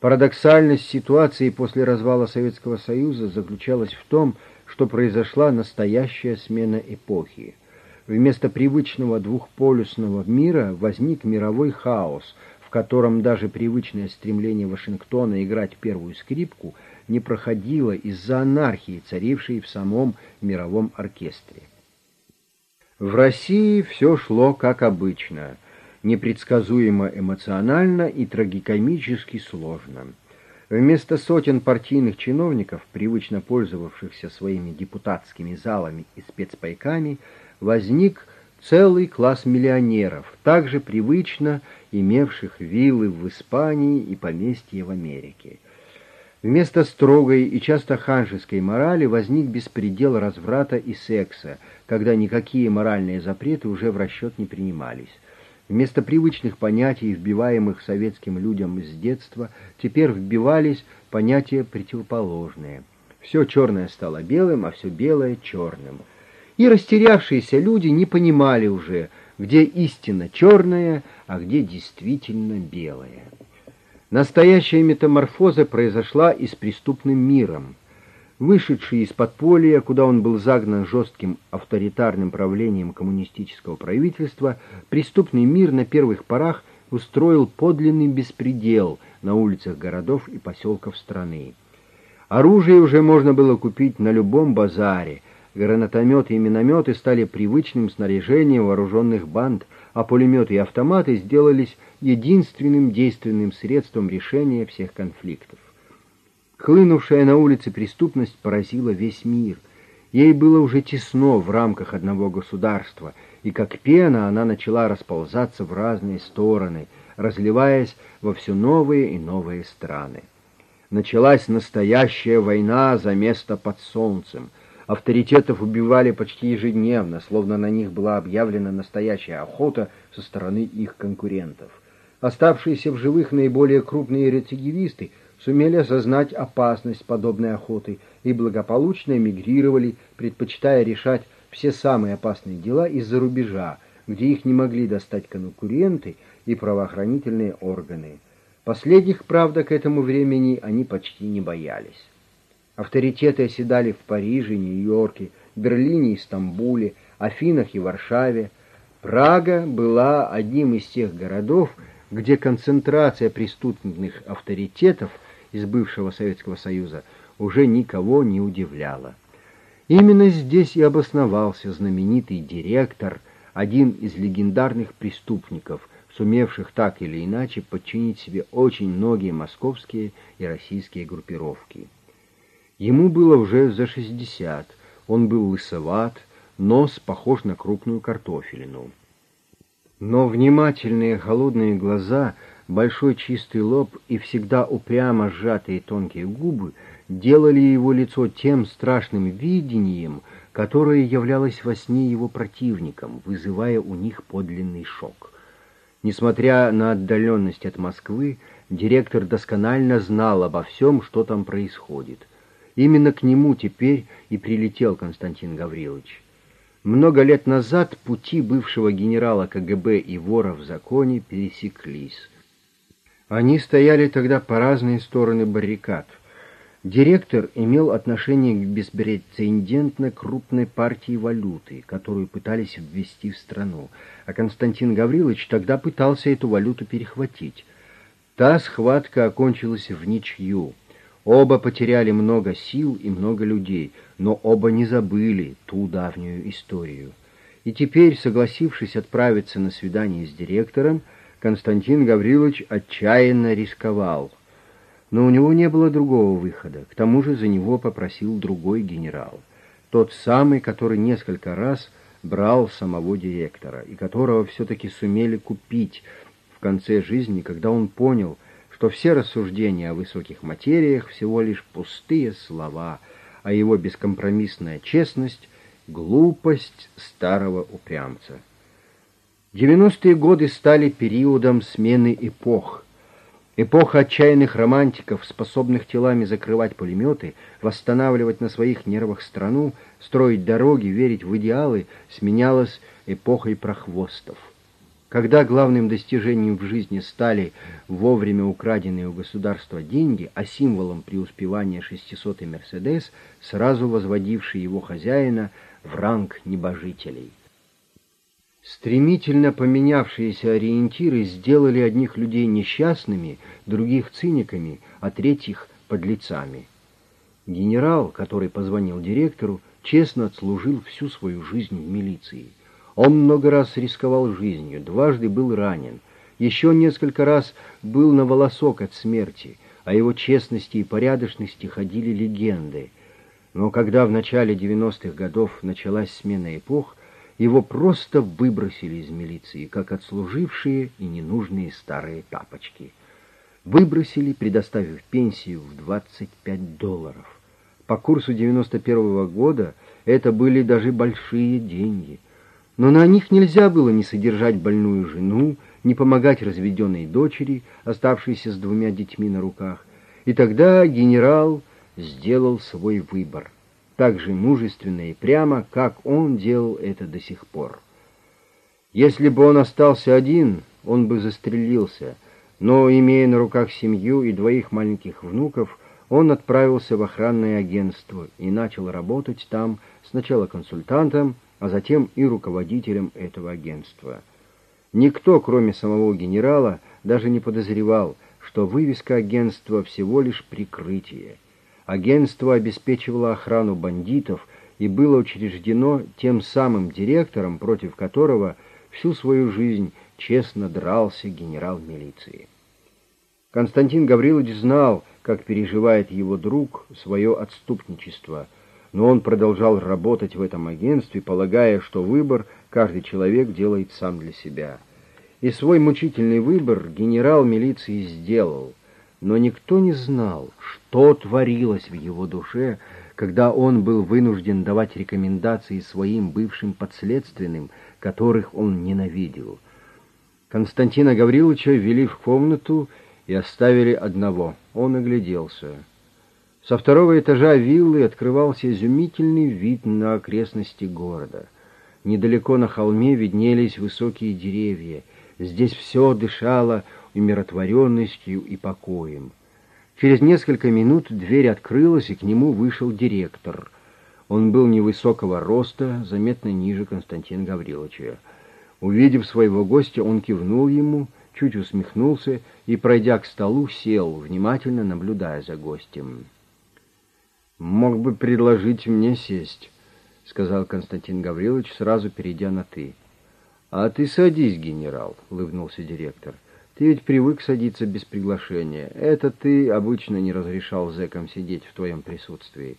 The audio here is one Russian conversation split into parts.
Парадоксальность ситуации после развала Советского Союза заключалась в том, что произошла настоящая смена эпохи. Вместо привычного двухполюсного мира возник мировой хаос, в котором даже привычное стремление Вашингтона играть первую скрипку не проходило из-за анархии, царившей в самом мировом оркестре. В России все шло как обычно, непредсказуемо эмоционально и трагикомически сложно. Вместо сотен партийных чиновников, привычно пользовавшихся своими депутатскими залами и спецпайками, возник целый класс миллионеров, также привычно имевших виллы в Испании и поместья в Америке. Вместо строгой и часто ханжеской морали возник беспредел разврата и секса, когда никакие моральные запреты уже в расчет не принимались. Вместо привычных понятий, вбиваемых советским людям с детства, теперь вбивались понятия противоположные. Все черное стало белым, а все белое — черным. И растерявшиеся люди не понимали уже, где истина черная, а где действительно белая. Настоящая метаморфоза произошла и с преступным миром. Вышедший из подполья, куда он был загнан жестким авторитарным правлением коммунистического правительства, преступный мир на первых порах устроил подлинный беспредел на улицах городов и поселков страны. Оружие уже можно было купить на любом базаре, гранатометы и минометы стали привычным снаряжением вооруженных банд, а пулеметы и автоматы сделались единственным действенным средством решения всех конфликтов. Хлынувшая на улице преступность поразила весь мир. Ей было уже тесно в рамках одного государства, и как пена она начала расползаться в разные стороны, разливаясь во все новые и новые страны. Началась настоящая война за место под солнцем. Авторитетов убивали почти ежедневно, словно на них была объявлена настоящая охота со стороны их конкурентов. Оставшиеся в живых наиболее крупные рецидивисты – сумели осознать опасность подобной охоты и благополучно эмигрировали, предпочитая решать все самые опасные дела из-за рубежа, где их не могли достать конкуренты и правоохранительные органы. Последних, правда, к этому времени они почти не боялись. Авторитеты оседали в Париже, Нью-Йорке, Берлине и Стамбуле, Афинах и Варшаве. Прага была одним из тех городов, где концентрация преступных авторитетов – из бывшего Советского Союза уже никого не удивляло. Именно здесь и обосновался знаменитый директор, один из легендарных преступников, сумевших так или иначе подчинить себе очень многие московские и российские группировки. Ему было уже за шестьдесят, он был лысоват, нос похож на крупную картофелину. Но внимательные холодные глаза — Большой чистый лоб и всегда упрямо сжатые тонкие губы делали его лицо тем страшным видением, которое являлось во сне его противникам, вызывая у них подлинный шок. Несмотря на отдаленность от Москвы, директор досконально знал обо всем, что там происходит. Именно к нему теперь и прилетел Константин Гаврилович. Много лет назад пути бывшего генерала КГБ и вора в законе пересеклись. Они стояли тогда по разные стороны баррикад. Директор имел отношение к беспрецедентно крупной партии валюты, которую пытались ввести в страну, а Константин Гаврилович тогда пытался эту валюту перехватить. Та схватка окончилась в ничью. Оба потеряли много сил и много людей, но оба не забыли ту давнюю историю. И теперь, согласившись отправиться на свидание с директором, Константин Гаврилович отчаянно рисковал. Но у него не было другого выхода. К тому же за него попросил другой генерал. Тот самый, который несколько раз брал самого директора, и которого все-таки сумели купить в конце жизни, когда он понял, что все рассуждения о высоких материях всего лишь пустые слова, а его бескомпромиссная честность — глупость старого упрямца. Девяностые годы стали периодом смены эпох. Эпоха отчаянных романтиков, способных телами закрывать пулеметы, восстанавливать на своих нервах страну, строить дороги, верить в идеалы, сменялась эпохой прохвостов. Когда главным достижением в жизни стали вовремя украденные у государства деньги, а символом преуспевания 600-й «Мерседес», сразу возводивший его хозяина в ранг небожителей. Стремительно поменявшиеся ориентиры сделали одних людей несчастными, других циниками, а третьих — подлецами. Генерал, который позвонил директору, честно отслужил всю свою жизнь в милиции. Он много раз рисковал жизнью, дважды был ранен, еще несколько раз был на волосок от смерти, о его честности и порядочности ходили легенды. Но когда в начале 90-х годов началась смена эпох, его просто выбросили из милиции, как отслужившие и ненужные старые тапочки. Выбросили, предоставив пенсию в 25 долларов. По курсу 91 -го года это были даже большие деньги — но на них нельзя было не содержать больную жену, не помогать разведенной дочери, оставшейся с двумя детьми на руках. И тогда генерал сделал свой выбор, так же мужественно и прямо, как он делал это до сих пор. Если бы он остался один, он бы застрелился, но, имея на руках семью и двоих маленьких внуков, он отправился в охранное агентство и начал работать там сначала консультантом, а затем и руководителем этого агентства. Никто, кроме самого генерала, даже не подозревал, что вывеска агентства всего лишь прикрытие. Агентство обеспечивало охрану бандитов и было учреждено тем самым директором, против которого всю свою жизнь честно дрался генерал милиции. Константин Гаврилович знал, как переживает его друг свое отступничество – но он продолжал работать в этом агентстве, полагая, что выбор каждый человек делает сам для себя. И свой мучительный выбор генерал милиции сделал, но никто не знал, что творилось в его душе, когда он был вынужден давать рекомендации своим бывшим подследственным, которых он ненавидел. Константина Гавриловича ввели в комнату и оставили одного. Он огляделся. Со второго этажа виллы открывался изумительный вид на окрестности города. Недалеко на холме виднелись высокие деревья. Здесь все дышало умиротворенностью и покоем. Через несколько минут дверь открылась, и к нему вышел директор. Он был невысокого роста, заметно ниже Константина Гавриловича. Увидев своего гостя, он кивнул ему, чуть усмехнулся и, пройдя к столу, сел, внимательно наблюдая за гостем. «Мог бы предложить мне сесть», — сказал Константин Гаврилович, сразу перейдя на «ты». «А ты садись, генерал», — улыбнулся директор. «Ты ведь привык садиться без приглашения. Это ты обычно не разрешал зэкам сидеть в твоем присутствии».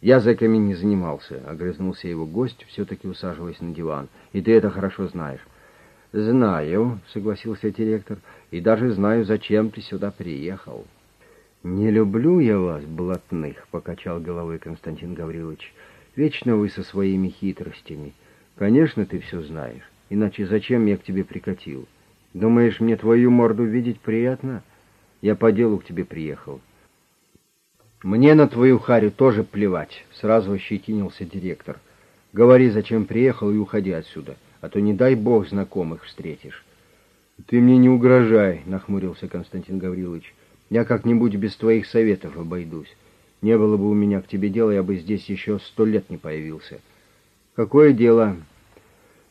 «Я зэками не занимался», — огрызнулся его гость, все-таки усаживаясь на диван. «И ты это хорошо знаешь». «Знаю», — согласился директор, — «и даже знаю, зачем ты сюда приехал». «Не люблю я вас, блатных», — покачал головой Константин Гаврилович. «Вечно вы со своими хитростями. Конечно, ты все знаешь. Иначе зачем я к тебе прикатил? Думаешь, мне твою морду видеть приятно? Я по делу к тебе приехал». «Мне на твою харю тоже плевать», — сразу ощетинился директор. «Говори, зачем приехал, и уходи отсюда, а то, не дай бог, знакомых встретишь». «Ты мне не угрожай», — нахмурился Константин Гаврилович. Я как-нибудь без твоих советов обойдусь. Не было бы у меня к тебе дела, я бы здесь еще сто лет не появился. Какое дело?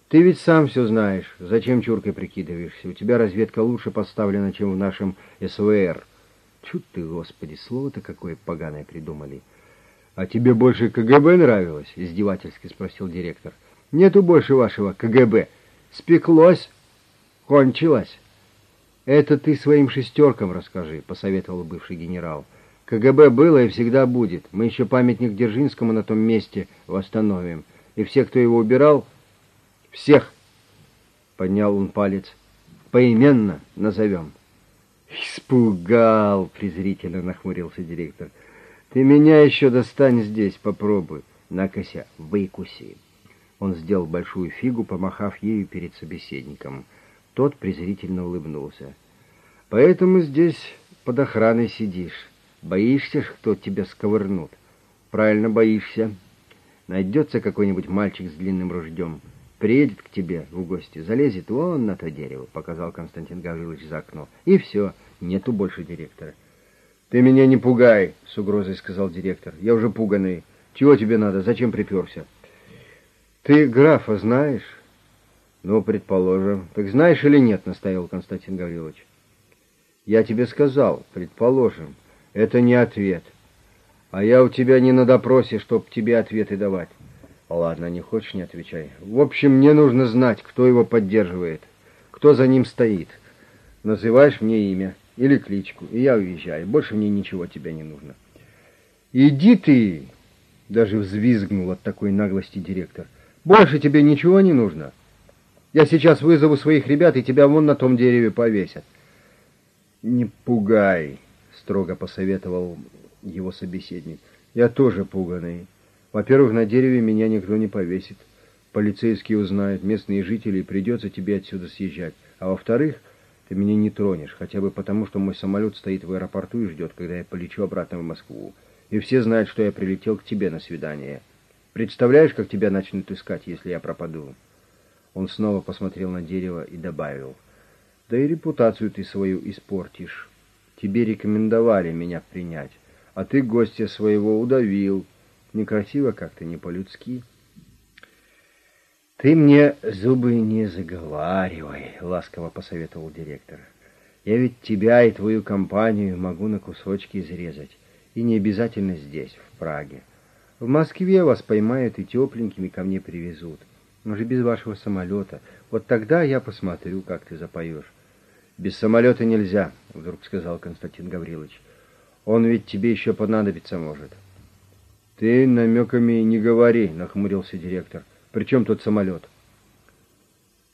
Ты ведь сам все знаешь. Зачем чуркой прикидываешься? У тебя разведка лучше поставлена, чем в нашем СВР. Чуть ты, господи, слово-то какое поганое придумали. А тебе больше КГБ нравилось? Издевательски спросил директор. Нету больше вашего КГБ. Спеклось, кончилось. «Это ты своим шестеркам расскажи», — посоветовал бывший генерал. «КГБ было и всегда будет. Мы еще памятник Дзержинскому на том месте восстановим. И все, кто его убирал, всех!» — поднял он палец. «Поименно назовем». «Испугал!» — презрительно нахмурился директор. «Ты меня еще достань здесь, попробуй. Накося, выкуси». Он сделал большую фигу, помахав ею перед собеседником — тот презрительно улыбнулся. «Поэтому здесь под охраной сидишь. Боишься, кто тебя сковырнут?» «Правильно боишься. Найдется какой-нибудь мальчик с длинным ружьем. Приедет к тебе в гости, залезет вон на то дерево, показал Константин Гаврилович за окно. И все, нету больше директора. Ты меня не пугай, с угрозой сказал директор. Я уже пуганый. Чего тебе надо? Зачем приперся? Ты графа знаешь? Ну, предположим. Так знаешь или нет, настаивал Константин Гаврилович. Я тебе сказал, предположим. Это не ответ. А я у тебя не на допросе, чтоб тебе ответы давать. Ладно, не хочешь, не отвечай. В общем, мне нужно знать, кто его поддерживает, кто за ним стоит. Называешь мне имя или кличку, и я уезжаю. Больше мне ничего тебя не нужно. Иди ты, даже взвизгнул от такой наглости директор. Больше тебе ничего не нужно. Я сейчас вызову своих ребят, и тебя вон на том дереве повесят. Не пугай, строго посоветовал его собеседник. Я тоже пуганый. Во-первых, на дереве меня никто не повесит. Полицейские узнают, местные жители, и придется тебе отсюда съезжать. А во-вторых, ты меня не тронешь, хотя бы потому, что мой самолет стоит в аэропорту и ждет, когда я полечу обратно в Москву. И все знают, что я прилетел к тебе на свидание. Представляешь, как тебя начнут искать, если я пропаду?» Он снова посмотрел на дерево и добавил. «Да и репутацию ты свою испортишь. Тебе рекомендовали меня принять, а ты гостя своего удавил». Некрасиво как-то, не по-людски. «Ты мне зубы не заговаривай», — ласково посоветовал директор. «Я ведь тебя и твою компанию могу на кусочки изрезать. И не обязательно здесь, в Праге. В Москве вас поймают и тепленькими ко мне привезут. Уже без вашего самолета. Вот тогда я посмотрю, как ты запоешь». «Без самолета нельзя», — вдруг сказал Константин Гаврилович. «Он ведь тебе еще понадобиться может». «Ты намеками не говори», — нахмурился директор. «При чем тут самолет?»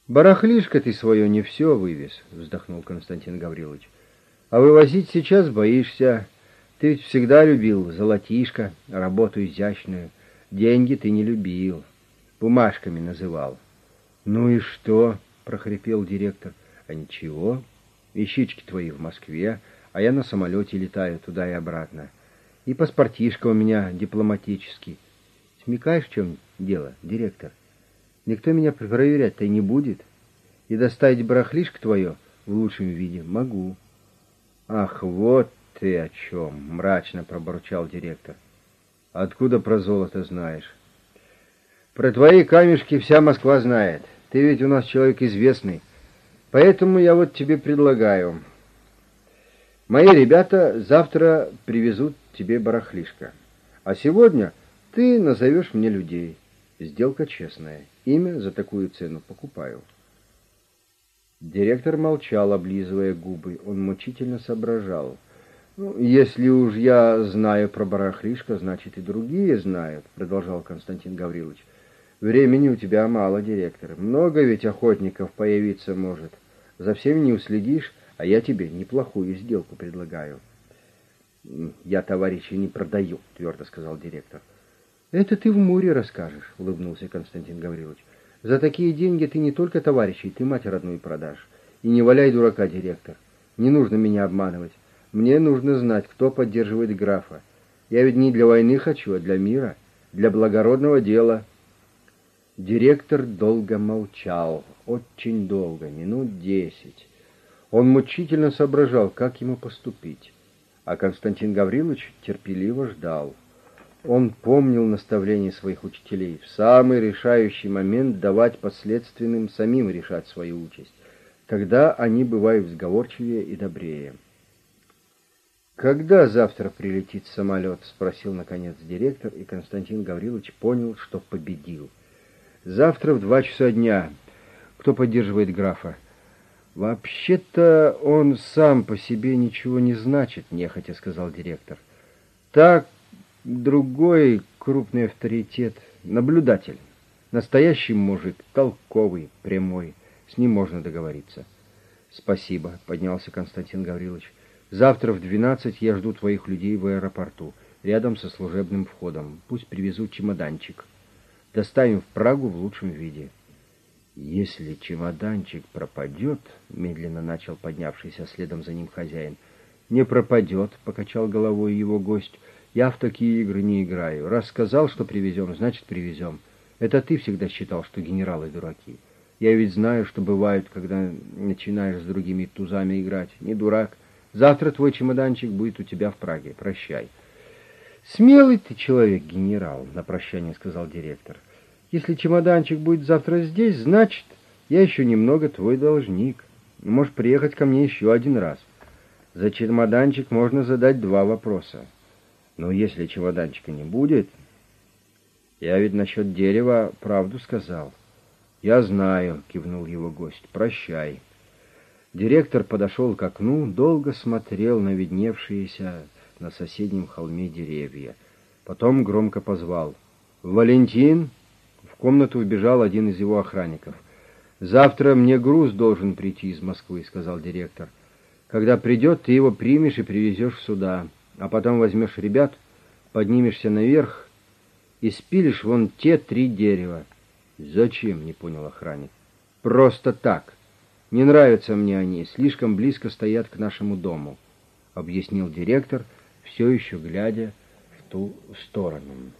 «Барахлишко ты свое не все вывез», — вздохнул Константин Гаврилович. «А вывозить сейчас боишься. Ты ведь всегда любил золотишко, работу изящную. Деньги ты не любил. Бумажками называл». «Ну и что?» — прохрипел директор. «А ничего. Вещички твои в Москве, а я на самолете летаю туда и обратно». И паспортишка у меня дипломатический. Смекаешь, в чем дело, директор? Никто меня проверять-то не будет. И доставить барахлишко твое в лучшем виде могу. Ах, вот ты о чем, мрачно пробурчал директор. Откуда про золото знаешь? Про твои камешки вся Москва знает. Ты ведь у нас человек известный. Поэтому я вот тебе предлагаю. Мои ребята завтра привезут тебе барахлишко. А сегодня ты назовешь мне людей. Сделка честная. Имя за такую цену покупаю. Директор молчал, облизывая губы. Он мучительно соображал. «Ну, если уж я знаю про барахлишко, значит и другие знают», — продолжал Константин Гаврилович. «Времени у тебя мало, директор. Много ведь охотников появиться может. За всеми не уследишь, а я тебе неплохую сделку предлагаю». «Я товарища не продаю», — твердо сказал директор. «Это ты в море расскажешь», — улыбнулся Константин Гаврилович. «За такие деньги ты не только товарищей, ты мать родную продашь. И не валяй дурака, директор. Не нужно меня обманывать. Мне нужно знать, кто поддерживает графа. Я ведь не для войны хочу, а для мира, для благородного дела». Директор долго молчал, очень долго, минут десять. Он мучительно соображал, как ему поступить а Константин Гаврилович терпеливо ждал. Он помнил наставления своих учителей в самый решающий момент давать последственным самим решать свою участь. Тогда они бывают сговорчивее и добрее. «Когда завтра прилетит самолет?» — спросил, наконец, директор, и Константин Гаврилович понял, что победил. «Завтра в два часа дня. Кто поддерживает графа?» «Вообще-то он сам по себе ничего не значит», — нехотя сказал директор. «Так, другой крупный авторитет, наблюдатель, настоящий мужик, толковый, прямой, с ним можно договориться». «Спасибо», — поднялся Константин Гаврилович. «Завтра в двенадцать я жду твоих людей в аэропорту, рядом со служебным входом. Пусть привезут чемоданчик. Доставим в Прагу в лучшем виде». «Если чемоданчик пропадет», — медленно начал поднявшийся следом за ним хозяин, — «не пропадет», — покачал головой его гость. «Я в такие игры не играю. Раз сказал, что привезем, значит, привезем. Это ты всегда считал, что генералы дураки. Я ведь знаю, что бывает, когда начинаешь с другими тузами играть. Не дурак. Завтра твой чемоданчик будет у тебя в Праге. Прощай. Смелый ты человек, генерал, на прощание сказал директор. Если чемоданчик будет завтра здесь, значит, я еще немного твой должник. Можешь приехать ко мне еще один раз. За чемоданчик можно задать два вопроса. Но если чемоданчика не будет... Я ведь насчет дерева правду сказал. Я знаю, кивнул его гость. Прощай. Директор подошел к окну, долго смотрел на видневшиеся на соседнем холме деревья. Потом громко позвал. «Валентин!» Комнату вбежал один из его охранников. «Завтра мне груз должен прийти из Москвы», — сказал директор. «Когда придет, ты его примешь и привезешь сюда, а потом возьмешь ребят, поднимешься наверх и спилишь вон те три дерева. Зачем, не понял охранник. Просто так. Не нравятся мне они, слишком близко стоят к нашему дому, объяснил директор, все еще глядя в ту сторону.